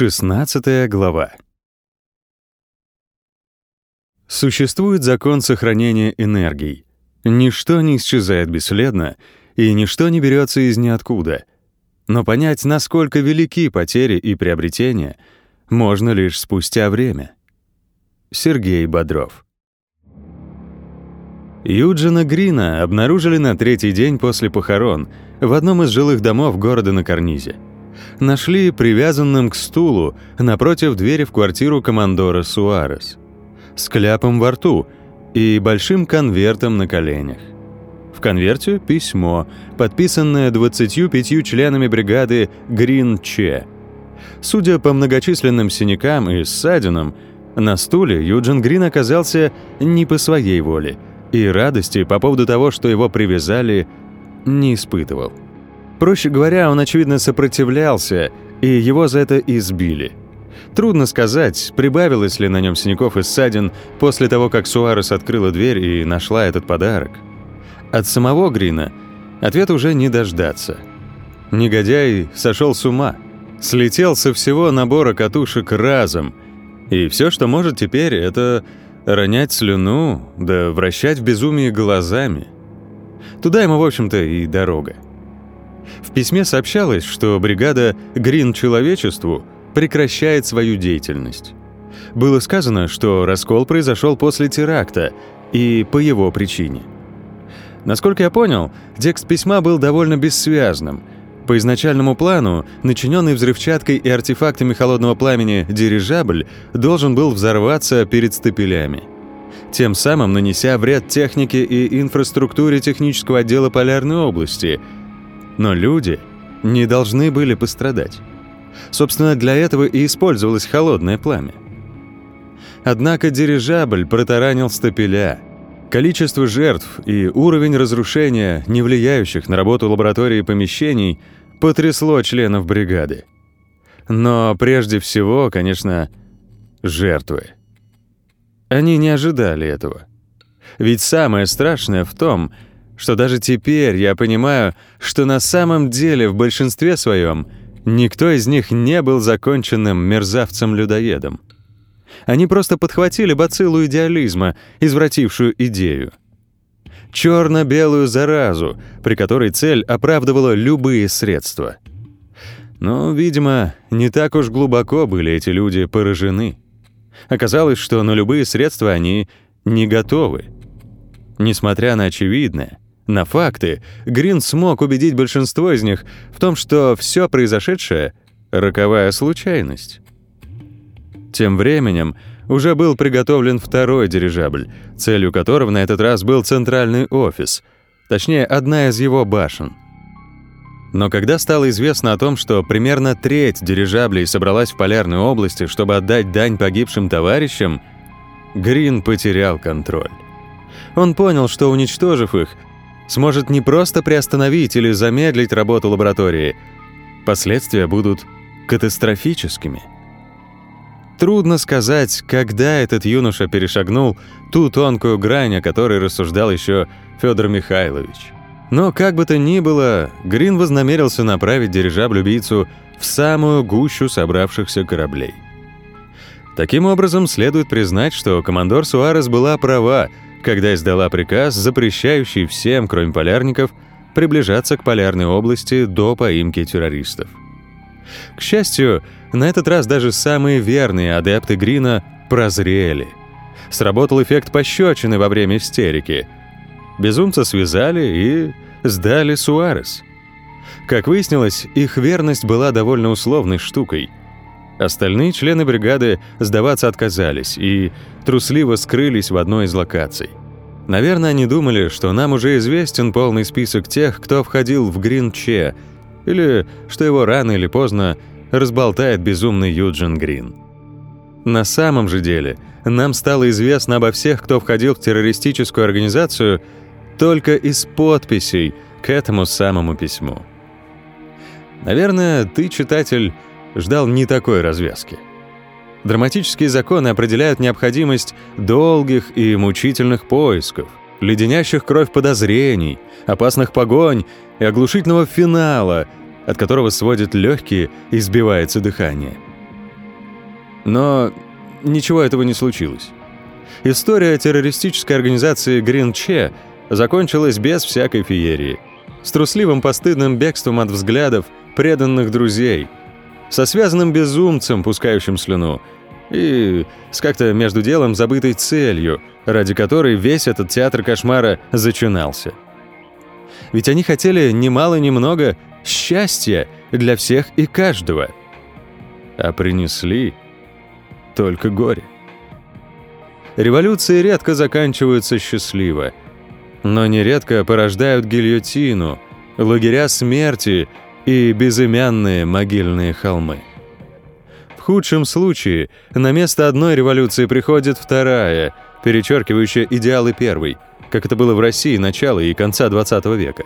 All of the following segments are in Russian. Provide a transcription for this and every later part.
16 глава. Существует закон сохранения энергий. Ничто не исчезает бесследно, и ничто не берется из ниоткуда. Но понять, насколько велики потери и приобретения, можно лишь спустя время. Сергей Бодров. Юджина Грина обнаружили на третий день после похорон в одном из жилых домов города на карнизе нашли привязанным к стулу напротив двери в квартиру командора Суарес, с кляпом во рту и большим конвертом на коленях. В конверте письмо, подписанное 25 членами бригады Грин-Че. Судя по многочисленным синякам и ссадинам, на стуле Юджин Грин оказался не по своей воле, и радости по поводу того, что его привязали, не испытывал. Проще говоря, он, очевидно, сопротивлялся, и его за это избили. Трудно сказать, прибавилось ли на нем синяков и ссадин после того, как Суарес открыла дверь и нашла этот подарок. От самого Грина ответ уже не дождаться. Негодяй сошел с ума, слетел со всего набора катушек разом, и все, что может теперь, это ронять слюну, да вращать в безумии глазами. Туда ему, в общем-то, и дорога. В письме сообщалось, что бригада «Грин человечеству» прекращает свою деятельность. Было сказано, что раскол произошел после теракта и по его причине. Насколько я понял, текст письма был довольно бессвязным. По изначальному плану, начиненный взрывчаткой и артефактами холодного пламени дирижабль должен был взорваться перед стапелями тем самым нанеся вред технике и инфраструктуре технического отдела Полярной области – но люди не должны были пострадать. Собственно, для этого и использовалось холодное пламя. Однако дирижабль протаранил стапеля. Количество жертв и уровень разрушения, не влияющих на работу лаборатории помещений, потрясло членов бригады. Но прежде всего, конечно, жертвы. Они не ожидали этого. Ведь самое страшное в том, что даже теперь я понимаю, что на самом деле в большинстве своем никто из них не был законченным мерзавцем-людоедом. Они просто подхватили бациллу идеализма, извратившую идею. Черно-белую заразу, при которой цель оправдывала любые средства. Но, видимо, не так уж глубоко были эти люди поражены. Оказалось, что на любые средства они не готовы. Несмотря на очевидное, на факты, Грин смог убедить большинство из них в том, что все произошедшее — роковая случайность. Тем временем уже был приготовлен второй дирижабль, целью которого на этот раз был центральный офис, точнее, одна из его башен. Но когда стало известно о том, что примерно треть дирижаблей собралась в полярной области, чтобы отдать дань погибшим товарищам, Грин потерял контроль. Он понял, что, уничтожив их, сможет не просто приостановить или замедлить работу лаборатории. Последствия будут катастрофическими. Трудно сказать, когда этот юноша перешагнул ту тонкую грань, о которой рассуждал еще Федор Михайлович. Но как бы то ни было, Грин вознамерился направить дирижабль-убийцу в самую гущу собравшихся кораблей. Таким образом, следует признать, что командор Суарес была права, когда издала приказ, запрещающий всем, кроме полярников, приближаться к полярной области до поимки террористов. К счастью, на этот раз даже самые верные адепты Грина прозрели. Сработал эффект пощечины во время истерики. Безумца связали и сдали Суарес. Как выяснилось, их верность была довольно условной штукой. Остальные члены бригады сдаваться отказались и трусливо скрылись в одной из локаций. Наверное, они думали, что нам уже известен полный список тех, кто входил в Грин-Че, или что его рано или поздно разболтает безумный Юджин Грин. На самом же деле, нам стало известно обо всех, кто входил в террористическую организацию, только из подписей к этому самому письму. Наверное, ты, читатель, ждал не такой развязки. Драматические законы определяют необходимость долгих и мучительных поисков, леденящих кровь подозрений, опасных погонь и оглушительного финала, от которого сводит легкие и сбивается дыхание. Но ничего этого не случилось. История террористической организации Che закончилась без всякой феерии. С трусливым постыдным бегством от взглядов преданных друзей. Со связанным безумцем, пускающим слюну. И с как-то между делом забытой целью, ради которой весь этот театр кошмара зачинался. Ведь они хотели немало ни много счастья для всех и каждого. А принесли только горе. Революции редко заканчиваются счастливо, но нередко порождают гильотину, лагеря смерти и безымянные могильные холмы. В худшем случае на место одной революции приходит вторая, перечеркивающая идеалы первой, как это было в России начала и конца XX века.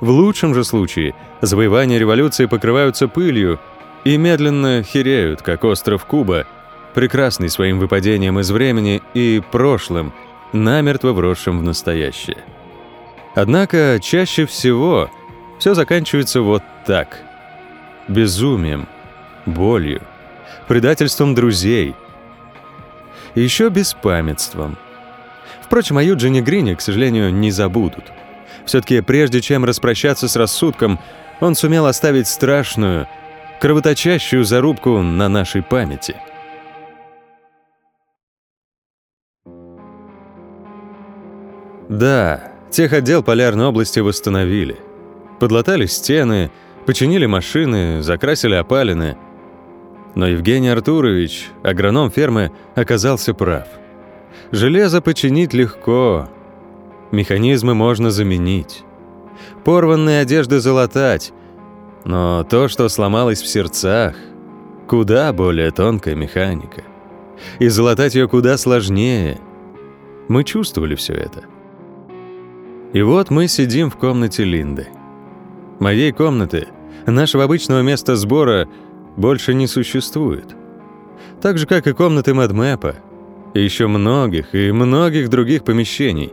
В лучшем же случае завоевания революции покрываются пылью и медленно хереют, как остров Куба, прекрасный своим выпадением из времени и прошлым, намертво вросшим в настоящее. Однако чаще всего все заканчивается вот так. Безумием, болью, предательством друзей. И еще беспамятством. Впрочем, о Юджине Грине, к сожалению, не забудут. Все-таки прежде чем распрощаться с рассудком, он сумел оставить страшную, кровоточащую зарубку на нашей памяти – Да, техотдел Полярной области восстановили. Подлатали стены, починили машины, закрасили опалины. Но Евгений Артурович, агроном фермы, оказался прав. Железо починить легко, механизмы можно заменить. Порванные одежды залатать, но то, что сломалось в сердцах, куда более тонкая механика. И залатать ее куда сложнее. Мы чувствовали все это. И вот мы сидим в комнате Линды. Моей комнаты, нашего обычного места сбора, больше не существует. Так же, как и комнаты Мэдмэпа, и еще многих и многих других помещений.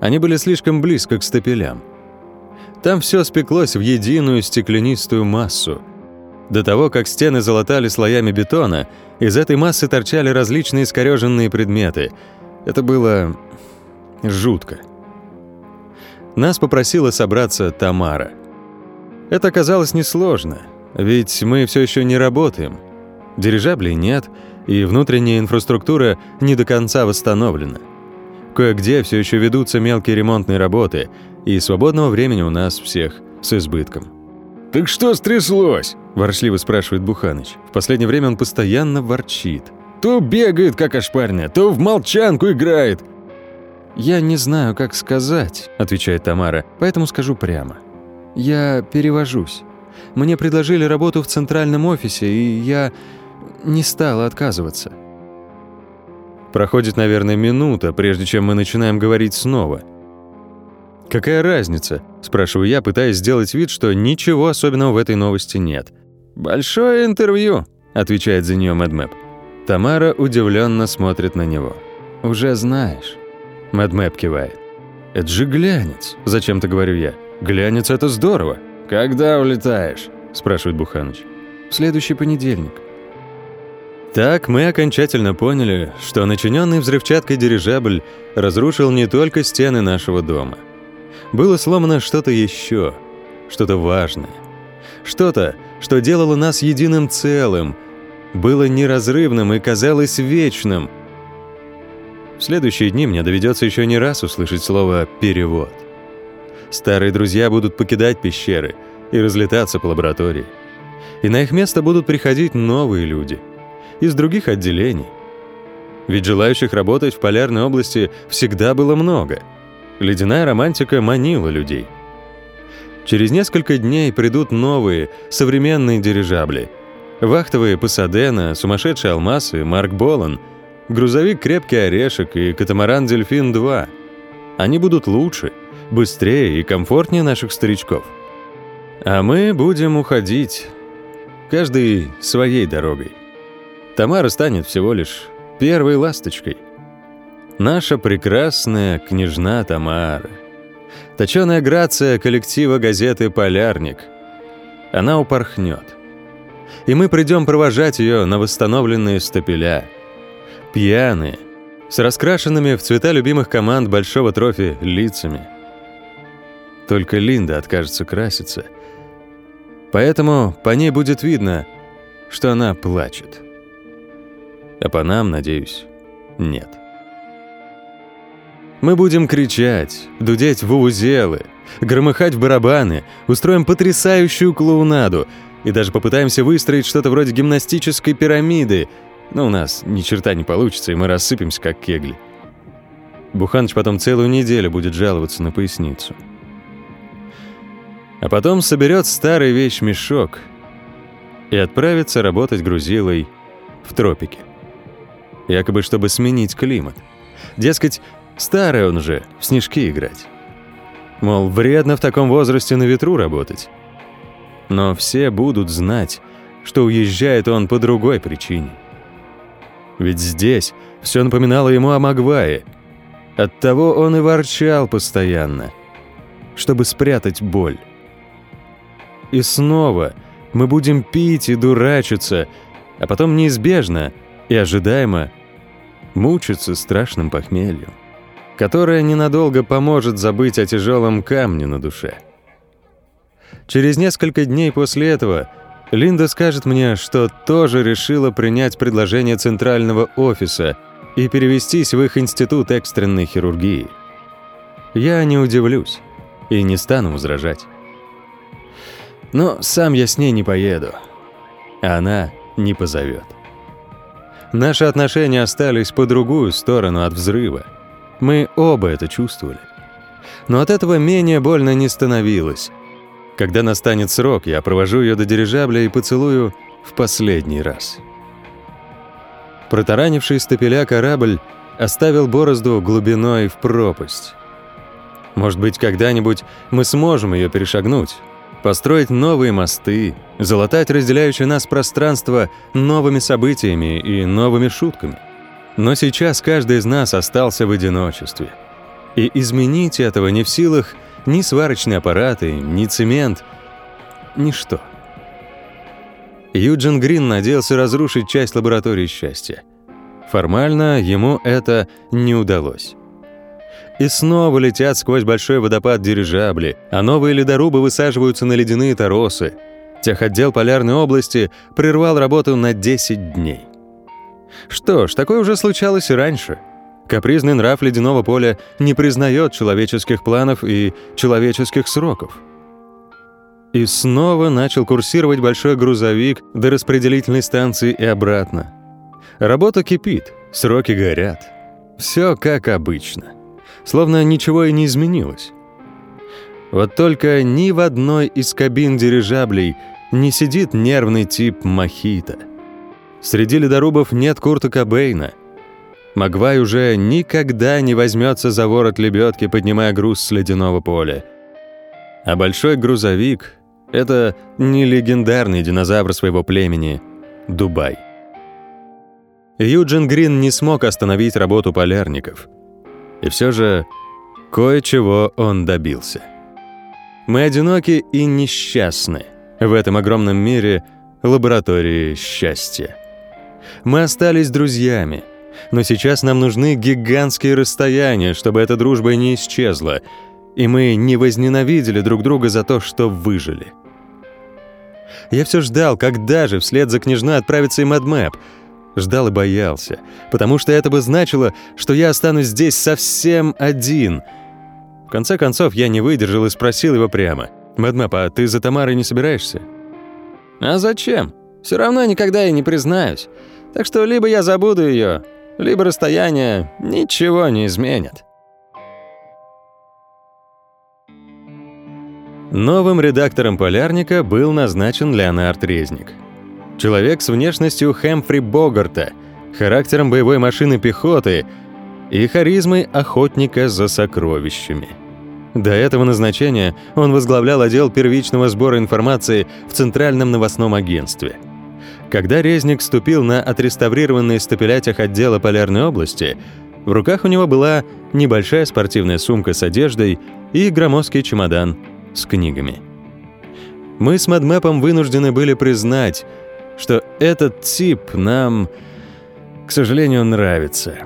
Они были слишком близко к стапелям. Там все спеклось в единую стеклянистую массу. До того, как стены залатали слоями бетона, из этой массы торчали различные искореженные предметы. Это было жутко. Нас попросила собраться Тамара. Это оказалось несложно, ведь мы все еще не работаем. Дирижаблей нет, и внутренняя инфраструктура не до конца восстановлена. Кое-где все еще ведутся мелкие ремонтные работы, и свободного времени у нас всех с избытком. «Так что стряслось?» – ворчливо спрашивает Буханыч. В последнее время он постоянно ворчит. «То бегает, как ошпаренная, то в молчанку играет, «Я не знаю, как сказать», — отвечает Тамара, «поэтому скажу прямо. Я перевожусь. Мне предложили работу в центральном офисе, и я не стала отказываться». Проходит, наверное, минута, прежде чем мы начинаем говорить снова. «Какая разница?» – спрашиваю я, пытаясь сделать вид, что ничего особенного в этой новости нет. «Большое интервью», – отвечает за нее Мэдмэп. Тамара удивленно смотрит на него. «Уже знаешь». Мэдмэп кивает. «Это же глянец», – зачем-то говорю я. «Глянец – это здорово». «Когда улетаешь?» – спрашивает Буханыч. «В следующий понедельник». Так мы окончательно поняли, что начиненный взрывчаткой дирижабль разрушил не только стены нашего дома. Было сломано что-то еще, что-то важное. Что-то, что делало нас единым целым, было неразрывным и казалось вечным – в следующие дни мне доведется еще не раз услышать слово «перевод». Старые друзья будут покидать пещеры и разлетаться по лаборатории. И на их место будут приходить новые люди из других отделений. Ведь желающих работать в полярной области всегда было много. Ледяная романтика манила людей. Через несколько дней придут новые, современные дирижабли. Вахтовые Пасадена, сумасшедший Алмаз и Марк Болан — грузовик «Крепкий орешек» и катамаран «Дельфин-2». Они будут лучше, быстрее и комфортнее наших старичков. А мы будем уходить, каждый своей дорогой. Тамара станет всего лишь первой ласточкой. Наша прекрасная княжна Тамара. Точёная грация коллектива газеты «Полярник». Она упорхнет. и мы придем провожать ее на восстановленные стапеля. Пьяные, с раскрашенными в цвета любимых команд большого трофи лицами. Только Линда откажется краситься, поэтому по ней будет видно, что она плачет. А по нам, надеюсь, нет. Мы будем кричать, дудеть в узелы, громыхать в барабаны, устроим потрясающую клоунаду и даже попытаемся выстроить что-то вроде гимнастической пирамиды, но у нас ни черта не получится, и мы рассыпемся, как кегли. Буханыч потом целую неделю будет жаловаться на поясницу. А потом соберет старый вещь-мешок и отправится работать грузилой в тропике. Якобы, чтобы сменить климат. Дескать, Старый он же, в снежки играть. Мол, вредно в таком возрасте на ветру работать. Но все будут знать, что уезжает он по другой причине. Ведь здесь все напоминало ему о Магвае. Оттого он и ворчал постоянно, чтобы спрятать боль. И снова мы будем пить и дурачиться, а потом неизбежно и ожидаемо мучиться страшным похмельем которая ненадолго поможет забыть о тяжелом камне на душе. Через несколько дней после этого Линда скажет мне, что тоже решила принять предложение центрального офиса и перевестись в их институт экстренной хирургии. Я не удивлюсь и не стану возражать. Но сам я с ней не поеду, она не позовет. Наши отношения остались по другую сторону от взрыва — мы оба это чувствовали. Но от этого менее больно не становилось. Когда настанет срок, я провожу ее до дирижабля и поцелую в последний раз. Протаранивший стапеля корабль оставил борозду глубиной в пропасть. Может быть, когда-нибудь мы сможем ее перешагнуть, построить новые мосты, залатать разделяющее нас пространство новыми событиями и новыми шутками – но сейчас каждый из нас остался в одиночестве. И изменить этого не в силах ни сварочные аппараты, ни цемент, ничто. Юджин Грин надеялся разрушить часть лаборатории счастья. Формально ему это не удалось. И снова летят сквозь большой водопад дирижабли, а новые ледорубы высаживаются на ледяные торосы. Техотдел полярной области прервал работу на 10 дней. Что ж, такое уже случалось и раньше. Капризный нрав ледяного поля не признает человеческих планов и человеческих сроков. И снова начал курсировать большой грузовик до распределительной станции и обратно. Работа кипит, сроки горят. Все как обычно. Словно ничего и не изменилось. Вот только ни в одной из кабин дирижаблей не сидит нервный тип Мохито — Среди ледорубов нет Курта Кобейна. Магвай уже никогда не возьмется за ворот лебедки, поднимая груз с ледяного поля. А большой грузовик — это не легендарный динозавр своего племени — Дубай. Юджин Грин не смог остановить работу полярников. И все же кое-чего он добился. Мы одиноки и несчастны в этом огромном мире лаборатории счастья. Мы остались друзьями. Но сейчас нам нужны гигантские расстояния, чтобы эта дружба не исчезла, и мы не возненавидели друг друга за то, что выжили. Я все ждал, когда же вслед за княжной отправится и Мэдмэп. Ждал и боялся, потому что это бы значило, что я останусь здесь совсем один. В конце концов, я не выдержал и спросил его прямо. «Мэдмэп, а ты за Тамарой не собираешься?» «А зачем? Все равно никогда и не признаюсь. Так что либо я забуду ее, либо расстояние ничего не изменит. Новым редактором «Полярника» был назначен Леонард Резник. Человек с внешностью Хэмфри Богарта, характером боевой машины пехоты и харизмой охотника за сокровищами. До этого назначения он возглавлял отдел первичного сбора информации в Центральном новостном агентстве – когда Резник ступил на отреставрированные стапелятях отдела Полярной области, в руках у него была небольшая спортивная сумка с одеждой и громоздкий чемодан с книгами. Мы с Мадмэпом вынуждены были признать, что этот тип нам, к сожалению, нравится.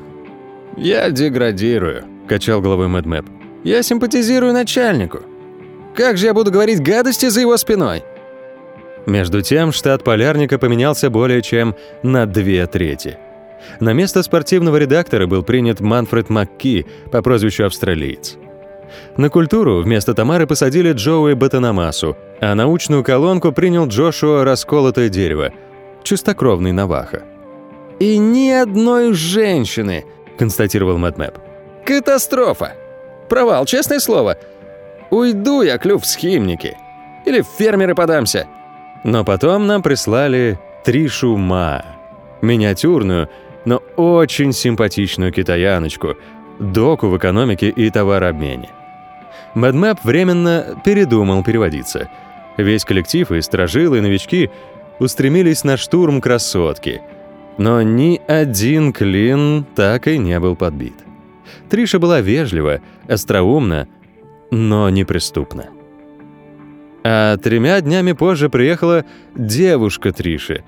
«Я деградирую», — качал головой Мэдмэп. «Я симпатизирую начальнику. Как же я буду говорить гадости за его спиной?» Между тем, штат полярника поменялся более чем на две трети. На место спортивного редактора был принят Манфред Макки по прозвищу «Австралиец». На культуру вместо Тамары посадили Джоуи Батанамасу, а научную колонку принял Джошуа «Расколотое дерево», чистокровный Наваха. «И ни одной женщины», — констатировал Мэтмэп. «Катастрофа! Провал, честное слово. Уйду я, клюв с химники. Или в фермеры подамся». Но потом нам прислали Тришу Ма, миниатюрную, но очень симпатичную китаяночку, доку в экономике и товарообмене. Мэдмэп временно передумал переводиться. Весь коллектив и сторожилы, и новички устремились на штурм красотки. Но ни один клин так и не был подбит. Триша была вежлива, остроумна, но неприступна. А тремя днями позже приехала девушка Триши.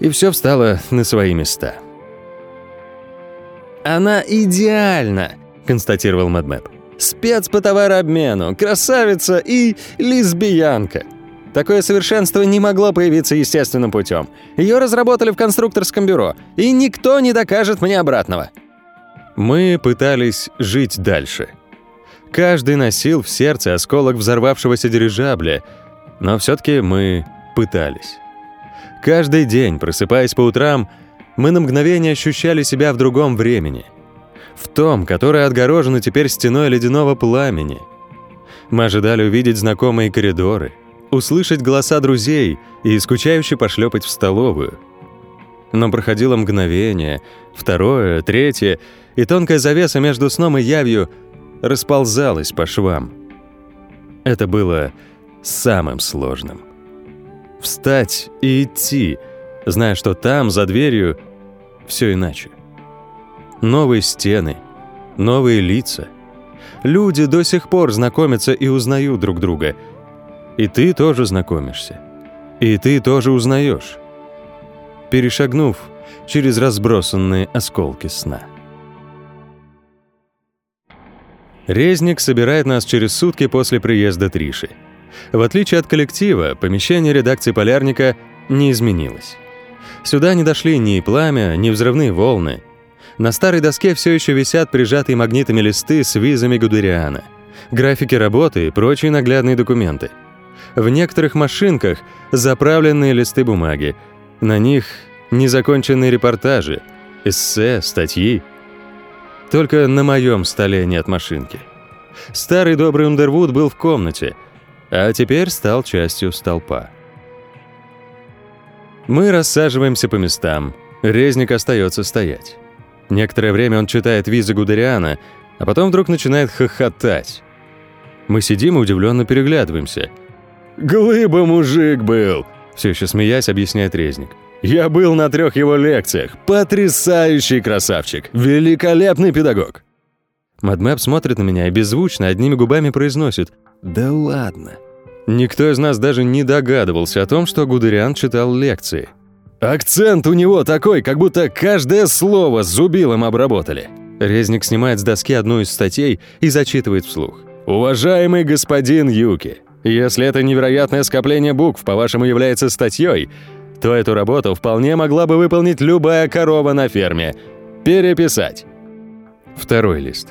И все встало на свои места. «Она идеальна», — констатировал Мэдмэп. «Спец по товарообмену, красавица и лесбиянка». Такое совершенство не могло появиться естественным путем. Ее разработали в конструкторском бюро, и никто не докажет мне обратного. Мы пытались жить дальше. Каждый носил в сердце осколок взорвавшегося дирижабля, но все-таки мы пытались. Каждый день, просыпаясь по утрам, мы на мгновение ощущали себя в другом времени. В том, которое отгорожено теперь стеной ледяного пламени. Мы ожидали увидеть знакомые коридоры, услышать голоса друзей и скучающе пошлепать в столовую. Но проходило мгновение, второе, третье, и тонкая завеса между сном и явью расползалась по швам. Это было самым сложным. Встать и идти, зная, что там, за дверью, все иначе. Новые стены, новые лица. Люди до сих пор знакомятся и узнают друг друга. И ты тоже знакомишься. И ты тоже узнаешь, перешагнув через разбросанные осколки сна. Резник собирает нас через сутки после приезда Триши. В отличие от коллектива, помещение редакции «Полярника» не изменилось. Сюда не дошли ни пламя, ни взрывные волны. На старой доске все еще висят прижатые магнитами листы с визами Гудериана, графики работы и прочие наглядные документы. В некоторых машинках заправленные листы бумаги. На них незаконченные репортажи, эссе, статьи. Только на моем столе нет машинки. Старый добрый Ундервуд был в комнате, а теперь стал частью столпа. Мы рассаживаемся по местам. Резник остается стоять. Некоторое время он читает визы Гудериана, а потом вдруг начинает хохотать. Мы сидим и удивленно переглядываемся. «Глыба мужик был!» Все еще смеясь, объясняет Резник. «Я был на трех его лекциях. Потрясающий красавчик! Великолепный педагог!» Мадмэп смотрит на меня и беззвучно одними губами произносит «Да ладно». Никто из нас даже не догадывался о том, что Гудериан читал лекции. «Акцент у него такой, как будто каждое слово с зубилом обработали». Резник снимает с доски одну из статей и зачитывает вслух. «Уважаемый господин Юки, если это невероятное скопление букв, по-вашему, является статьей, то эту работу вполне могла бы выполнить любая корова на ферме. Переписать». Второй лист.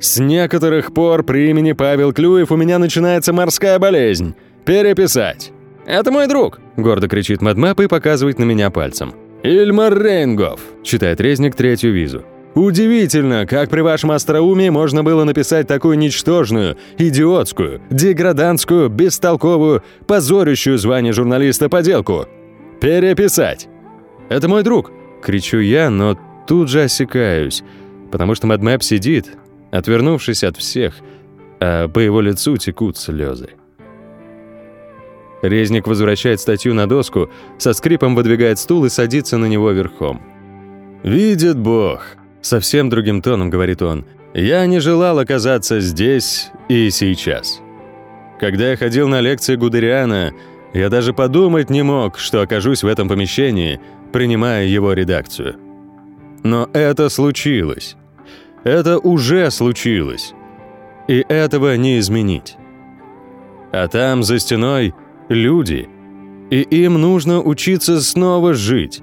С некоторых пор при имени Павел Клюев у меня начинается морская болезнь. Переписать. Это мой друг, гордо кричит Мадмап и показывает на меня пальцем. Ильмар Рейнгоф, читает резник третью визу. Удивительно, как при вашем остроумии можно было написать такую ничтожную, идиотскую, деградантскую, бестолковую, позорящую звание журналиста поделку. Переписать. Это мой друг, кричу я, но тут же осекаюсь, потому что Мадмэп сидит, отвернувшись от всех, а по его лицу текут слезы. Резник возвращает статью на доску, со скрипом выдвигает стул и садится на него верхом. «Видит Бог», — совсем другим тоном говорит он, «я не желал оказаться здесь и сейчас. Когда я ходил на лекции Гудериана, Я даже подумать не мог, что окажусь в этом помещении, принимая его редакцию. Но это случилось. Это уже случилось. И этого не изменить. А там, за стеной, люди. И им нужно учиться снова жить.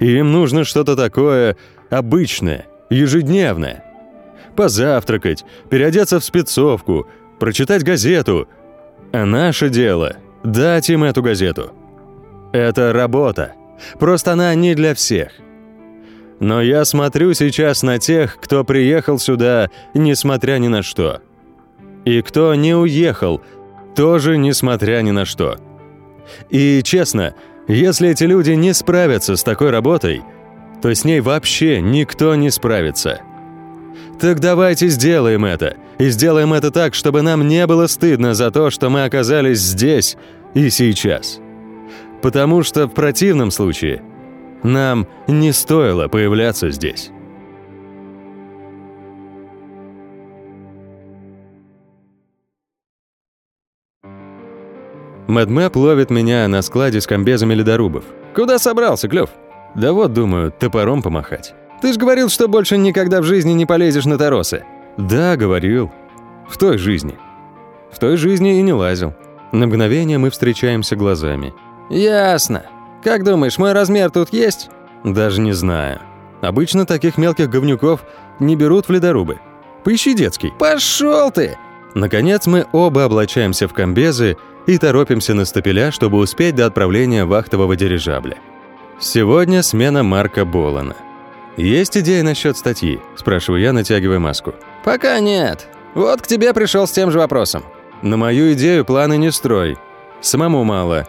И им нужно что-то такое обычное, ежедневное. Позавтракать, переодеться в спецовку, прочитать газету. А наше дело – дать им эту газету. Это работа. Просто она не для всех. Но я смотрю сейчас на тех, кто приехал сюда, несмотря ни на что. И кто не уехал, тоже несмотря ни на что. И честно, если эти люди не справятся с такой работой, то с ней вообще никто не справится. Так давайте сделаем это. И сделаем это так, чтобы нам не было стыдно за то, что мы оказались здесь и сейчас. Потому что в противном случае нам не стоило появляться здесь. Мэдмэп ловит меня на складе с комбезами ледорубов. «Куда собрался, Клёв?» «Да вот, думаю, топором помахать». «Ты ж говорил, что больше никогда в жизни не полезешь на торосы». «Да, говорил. В той жизни». «В той жизни и не лазил». На мгновение мы встречаемся глазами. «Ясно. Как думаешь, мой размер тут есть?» «Даже не знаю. Обычно таких мелких говнюков не берут в ледорубы. Поищи детский». «Пошел ты!» Наконец мы оба облачаемся в комбезы и торопимся на стапеля, чтобы успеть до отправления вахтового дирижабля. Сегодня смена Марка Болана. «Есть идея насчет статьи?» – спрашиваю я, натягивая маску. «Пока нет. Вот к тебе пришел с тем же вопросом». «На мою идею планы не строй. Самому мало.